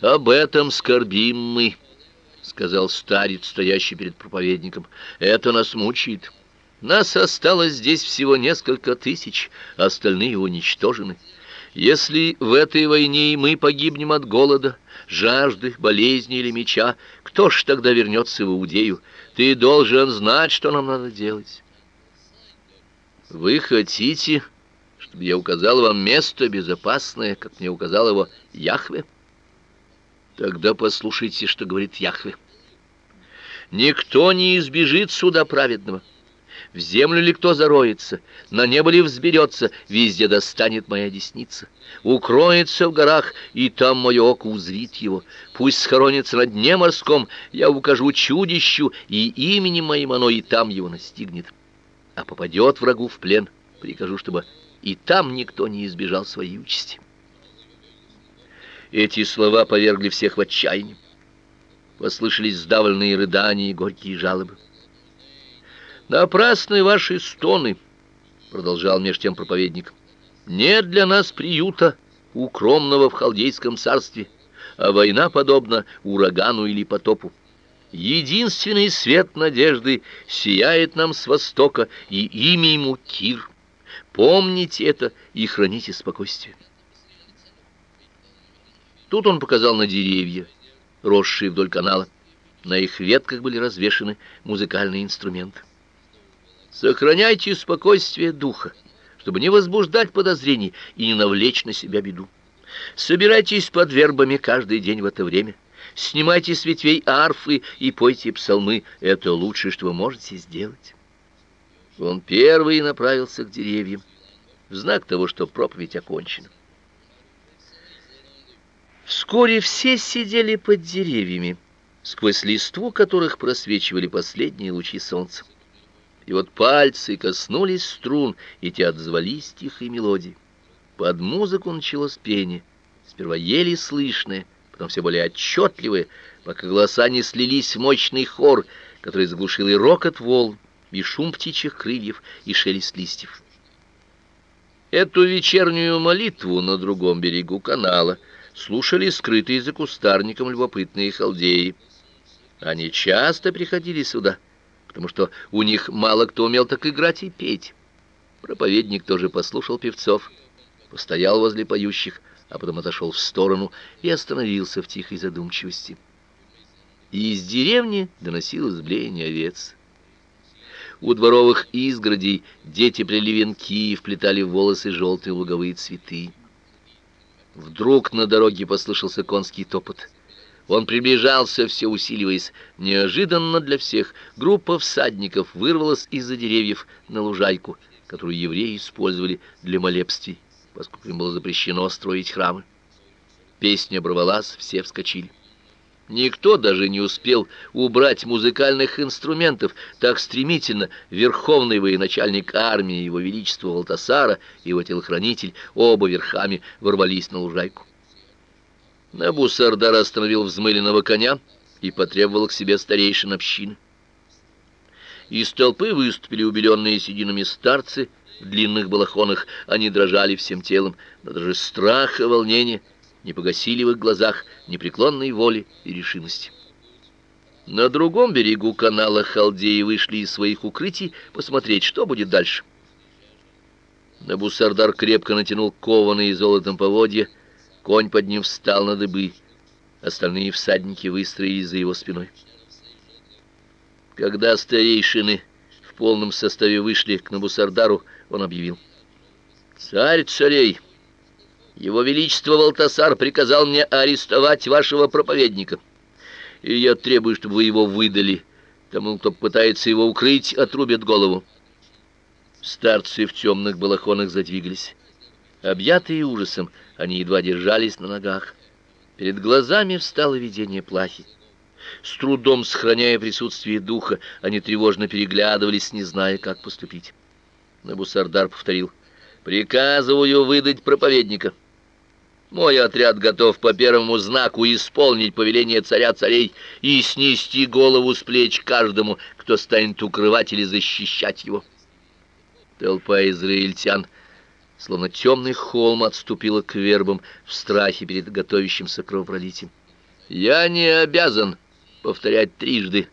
Об этом скорбим мы, сказал старец, стоящий перед проповедником. Это нас мучает. Нас осталось здесь всего несколько тысяч, остальные уничтожены. Если в этой войне мы погибнем от голода, жажды, болезни или меча, кто ж тогда вернется в Иудею? Ты должен знать, что нам надо делать. Вы хотите, чтобы я указал вам место безопасное, как мне указал его Яхве? Тогда послушайте, что говорит Яхве. Никто не избежит суда праведного. В землю ли кто зароется, на небо ли взберется, везде достанет моя десница. Укроется в горах, и там мое око узрит его. Пусть схоронится на дне морском, я укажу чудищу, и именем моим оно и там его настигнет. А попадет врагу в плен, прикажу, чтобы и там никто не избежал своей участи. Эти слова повергли всех в отчаяние. Послышались сдавленные рыдания и горькие жалобы. Напрасны ваши стоны, продолжал меж тем проповедник. Нет для нас приюта укромного в халдейском царстве, а война подобна урагану или потопу. Единственный свет надежды сияет нам с востока, и имя ему Кир. Помните это и храните спокойствие. Тут он показал на деревья, росшие вдоль канала. На их ветках были развешаны музыкальные инструменты. Сохраняйте спокойствие духа, чтобы не возбуждать подозрений и не навлечь на себя беду. Собирайтесь под вербами каждый день в это время. Снимайте с ветвей арфы и пойте псалмы. Это лучшее, что вы можете сделать. Он первый направился к деревьям, в знак того, что проповедь окончена. Вскоре все сидели под деревьями, сквозь листву которых просвечивали последние лучи солнца и вот пальцы коснулись струн, и те отзвались тихой мелодией. Под музыку началось пение, сперва еле слышное, потом все более отчетливое, пока голоса не слились в мощный хор, который заглушил и рокот волн, и шум птичьих крыльев, и шелест листьев. Эту вечернюю молитву на другом берегу канала слушали скрытые за кустарником любопытные халдеи. Они часто приходили сюда — потому что у них мало кто умел так играть и петь. Проповедник тоже послушал певцов, постоял возле поющих, а потом отошел в сторону и остановился в тихой задумчивости. И из деревни доносилось блеяние овец. У дворовых изгородей дети плели венки и вплетали в волосы желтые луговые цветы. Вдруг на дороге послышался конский топот — он приближался, все усиливаясь. Неожиданно для всех группа всадников вырвалась из-за деревьев на лужайку, которую евреи использовали для молебствий, поскольку им было запрещено строить храмы. Песня оборвалась, все вскочили. Никто даже не успел убрать музыкальных инструментов так стремительно. Верховный военачальник армии, его величество Валтасара и его телохранитель, оба верхами ворвались на лужайку. Набусардар остановил взмыленного коня и потребовал к себе старейшин общины. Из толпы выступили убеленные сединами старцы в длинных балахонах. Они дрожали всем телом, но даже страх и волнение не погасили в их глазах непреклонной воли и решимости. На другом берегу канала халдеи вышли из своих укрытий посмотреть, что будет дальше. Набусардар крепко натянул кованые золотом поводья, Конь под ним встал на дыбы. Остальные всадники выстроились за его спиной. Когда старейшины в полном составе вышли к Набусардару, он объявил: "Царь царей, его величество Валтасар приказал мне арестовать вашего проповедника, и я требую, чтобы вы его выдали. Тому, кто пытается его укрыть, отрубят голову". Старцы в темных балахонах задвигались. Объятые ужасом, они едва держались на ногах. Перед глазами встало видение плахи. С трудом сохраняя присутствие духа, они тревожно переглядывались, не зная, как поступить. Набусардар повторил: "Приказываю выдать проповедника. Мой отряд готов по первому знаку исполнить повеление царя царей и снести голову с плеч каждому, кто станет укрывать или защищать его". Толпа израильтян словно темный холм отступила к вербам в страхе перед готовящимся кровопролитием. Я не обязан повторять трижды.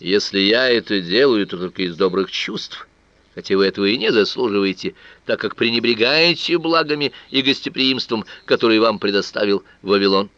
Если я это делаю, то только из добрых чувств, хотя вы этого и не заслуживаете, так как пренебрегаете благами и гостеприимством, которые вам предоставил Вавилон.